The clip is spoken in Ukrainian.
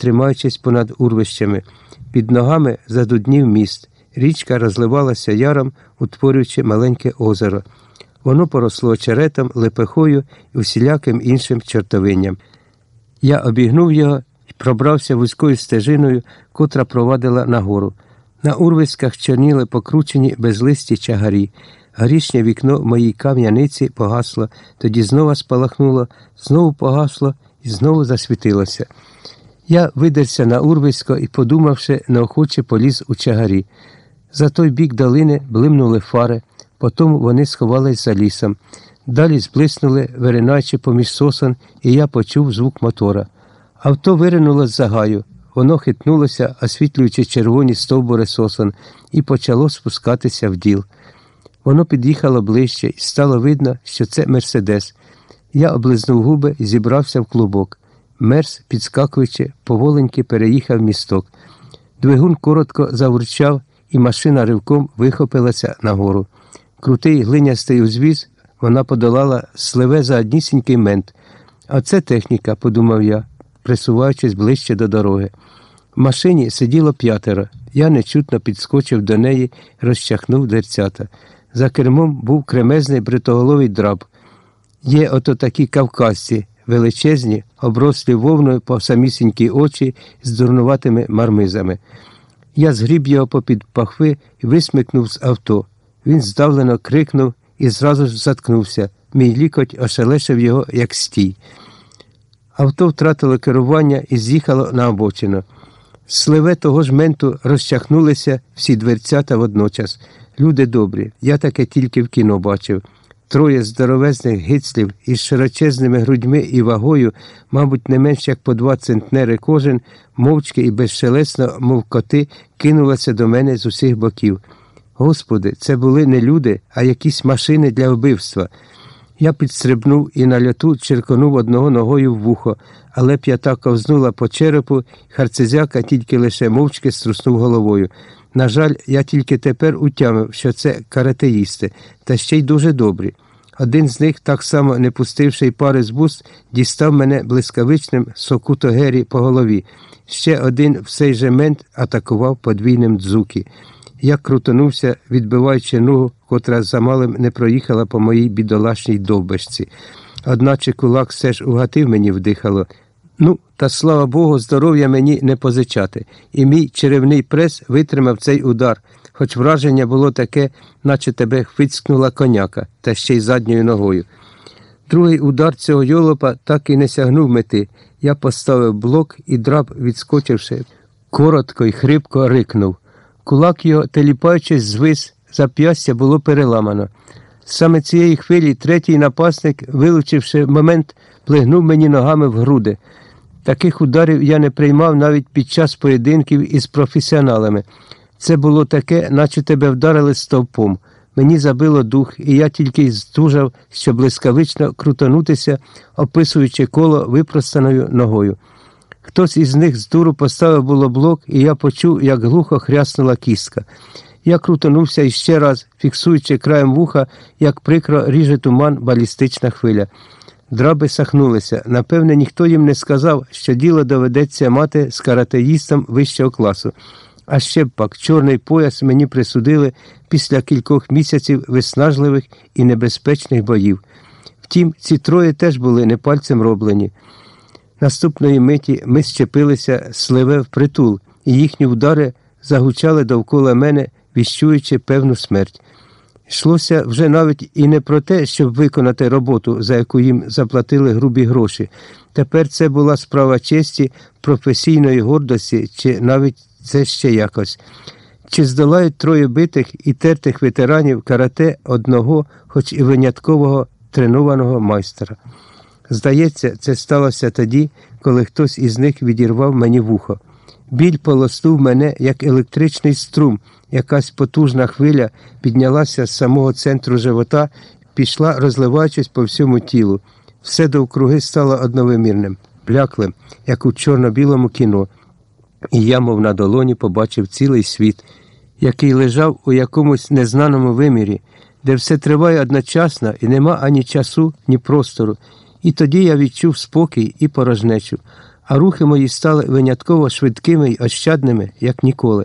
тримаючись понад урвищами. Під ногами задуднів міст. Річка розливалася яром, утворюючи маленьке озеро. Воно поросло очеретом, лепехою і усіляким іншим чортовинням. Я обігнув його і пробрався вузькою стежиною, котра провадила нагору. На урвиськах чорніли покручені безлисті чагарі. Горішнє вікно моїй кам'яниці погасло, тоді знову спалахнуло, знову погасло і знову засвітилося. Я видерся на урвисько і, подумавши, неохоче поліз у чагарі. За той бік долини блимнули фари, потім вони сховались за лісом. Далі зблиснули, виринаючи поміж сосон, і я почув звук мотора. Авто виринуло з загаю. Воно хитнулося, освітлюючи червоні стовбури сосон, і почало спускатися в діл. Воно під'їхало ближче, і стало видно, що це Мерседес. Я облизнув губи і зібрався в клубок. Мерс, підскакуючи, поволеньки переїхав місток. Двигун коротко завурчав, і машина ривком вихопилася нагору. Крутий глинястий узвіз вона подолала сливе за однісінький мент. А це техніка, подумав я, присуваючись ближче до дороги. В машині сиділо п'ятеро. Я нечутно підскочив до неї розчахнув дерцята. За кермом був кремезний бритоголовий драб. Є ото такі кавказці, величезні, оброслі вовною по самісінькі очі з дурнуватими мармизами. Я згріб його попід пахви і висмикнув з авто. Він здавлено крикнув і зразу ж заткнувся. Мій лікоть ошелешив його, як стій. Авто втратило керування і з'їхало на обочину. Сливе того ж менту розчахнулися всі дверцята водночас. Люди добрі, я таке тільки в кіно бачив. Троє здоровезних гицлів із широчезними грудьми і вагою, мабуть, не менш як по два центнери кожен, мовчки і безшелесно, мов коти, кинулися до мене з усіх боків. Господи, це були не люди, а якісь машини для вбивства. Я підстрибнув і на льоту черконув одного ногою в вухо, але п'ята ковзнула по черепу, харцезяка тільки лише мовчки струснув головою. На жаль, я тільки тепер утямив, що це каратеїсти, та ще й дуже добрі. Один з них, так само не пустивши й пари з буст, дістав мене блискавичним сокутогері по голові. Ще один в цей же мент атакував подвійним дзуки. Я крутонувся, відбиваючи ногу, котра замалим не проїхала по моїй бідолашній довбешці. Одначе кулак все ж угатив мені вдихало. Ну, та слава Богу, здоров'я мені не позичати, і мій черевний прес витримав цей удар, хоч враження було таке, наче тебе хвицькнула коняка, та ще й задньою ногою. Другий удар цього йолопа так і не сягнув мети. Я поставив блок і драб, відскочивши, коротко й хрипко рикнув. Кулак його, теліпаючись, звис, зап'ястя було переламано. Саме цієї хвилі третій напасник, вилучивши момент, плигнув мені ногами в груди. Таких ударів я не приймав навіть під час поєдинків із професіоналами. Це було таке, наче тебе вдарили стовпом. Мені забило дух, і я тільки й здужав, щоб блискавично крутонутися, описуючи коло випростаною ногою. Хтось із них з дуру поставив було блок, і я почув, як глухо хряснула кістка. Я крутонувся іще раз, фіксуючи краєм вуха, як прикро ріже туман балістична хвиля. Драби сахнулися. Напевне, ніхто їм не сказав, що діло доведеться мати з каратеїстом вищого класу. А ще б пак чорний пояс мені присудили після кількох місяців виснажливих і небезпечних боїв. Втім, ці троє теж були не пальцем роблені. Наступної миті ми щепилися сливе в притул, і їхні удари загучали довкола мене, віщуючи певну смерть. Йшлося вже навіть і не про те, щоб виконати роботу, за яку їм заплатили грубі гроші. Тепер це була справа честі, професійної гордості, чи навіть це ще якось. Чи здолають троє битих і тертих ветеранів карате одного, хоч і виняткового тренованого майстра? Здається, це сталося тоді, коли хтось із них відірвав мені вухо. Біль полоснув мене, як електричний струм, якась потужна хвиля піднялася з самого центру живота, пішла, розливаючись по всьому тілу. Все довкруги стало одновимірним, бляклим, як у чорно-білому кіно. І я, мов на долоні, побачив цілий світ, який лежав у якомусь незнаному вимірі, де все триває одночасно і нема ані часу, ні простору. І тоді я відчув спокій і порожнечу. а рухи мої стали винятково швидкими й ощадними, як ніколи.